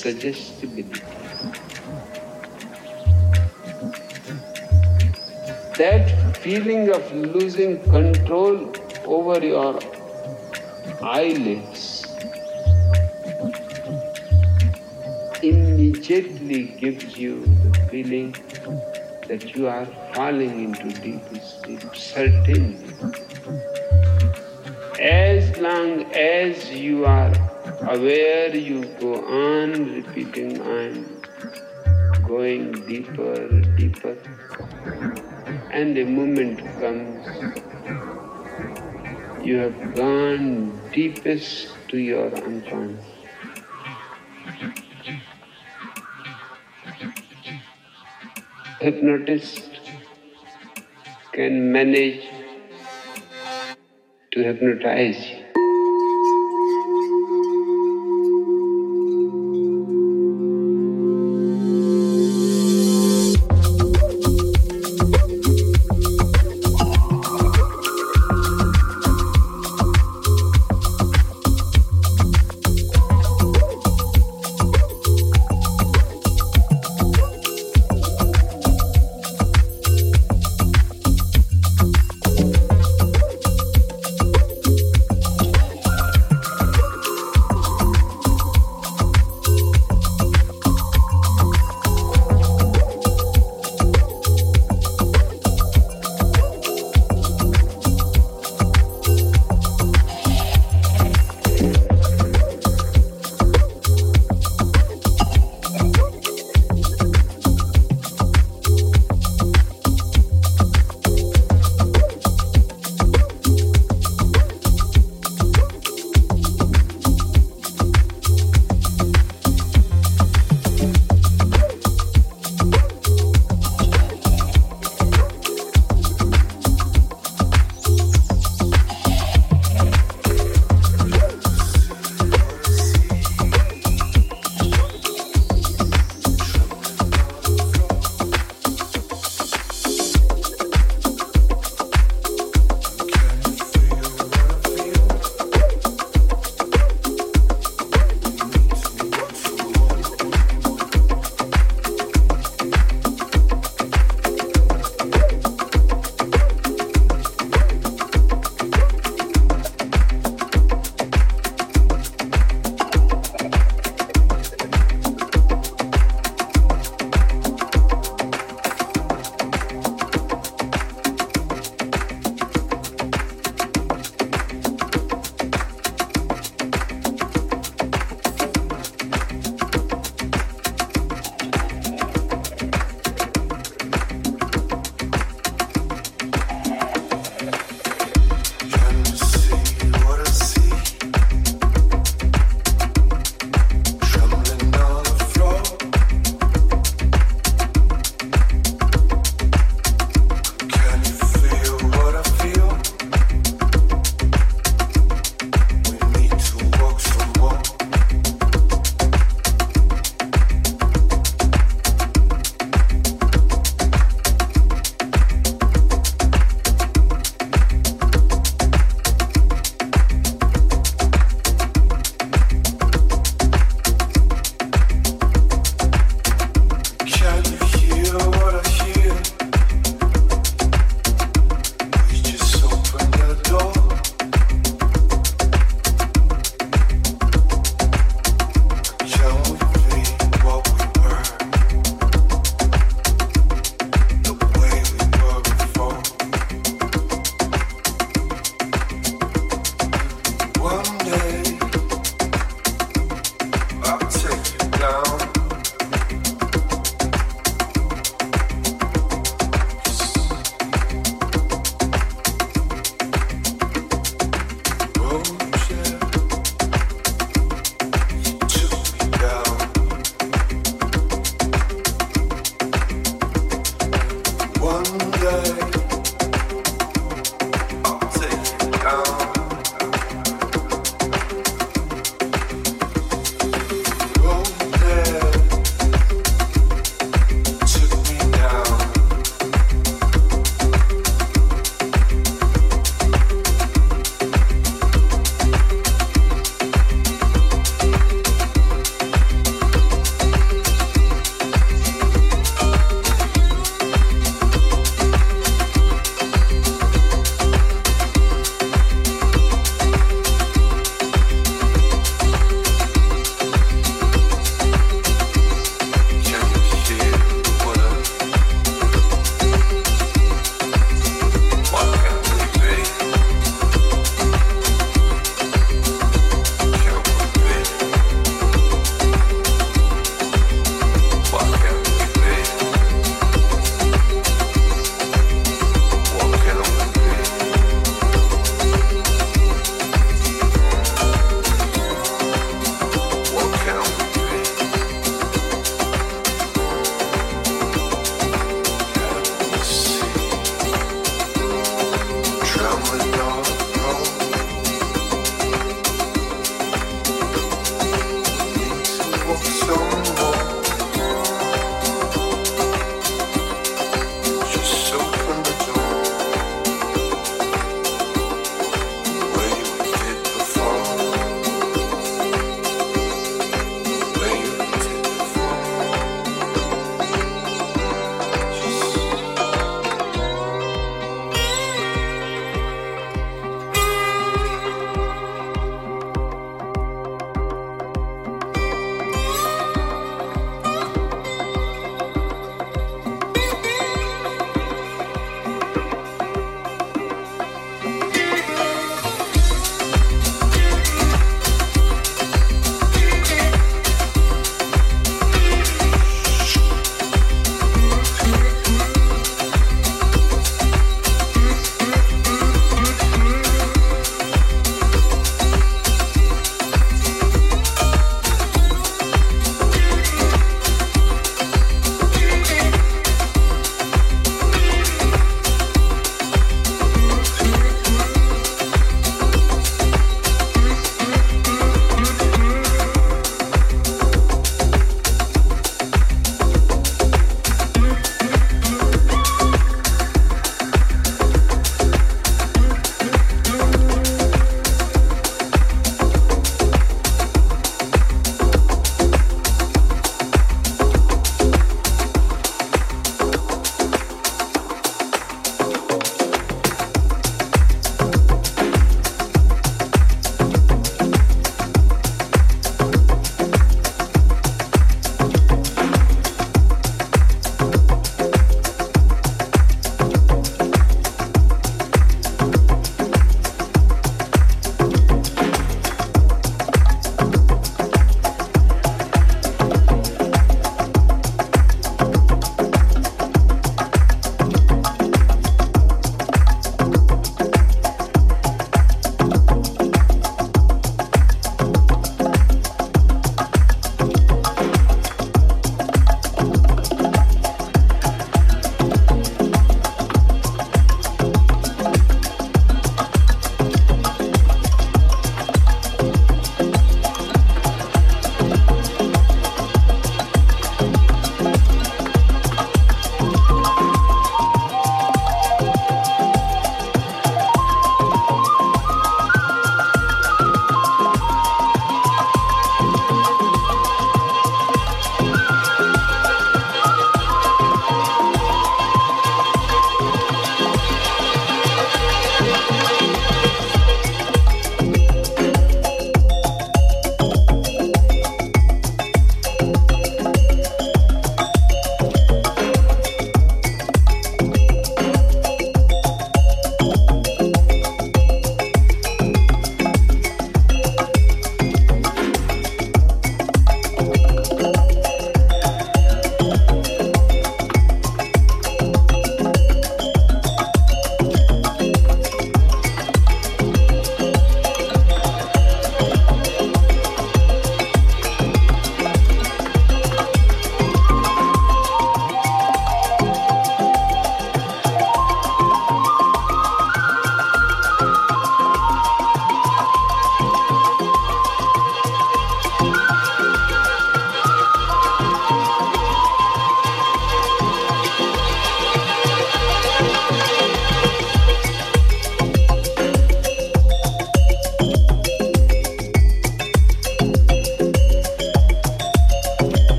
suggestibility. That feeling of losing control over your eyelids immediately gives you the feeling that you are falling into deep sleep, certainly. As long as you are aware you go on repeating I'm going deeper, deeper, and a moment comes you have gone deepest to your unconscious. Hypnotist can manage to hypnotize you.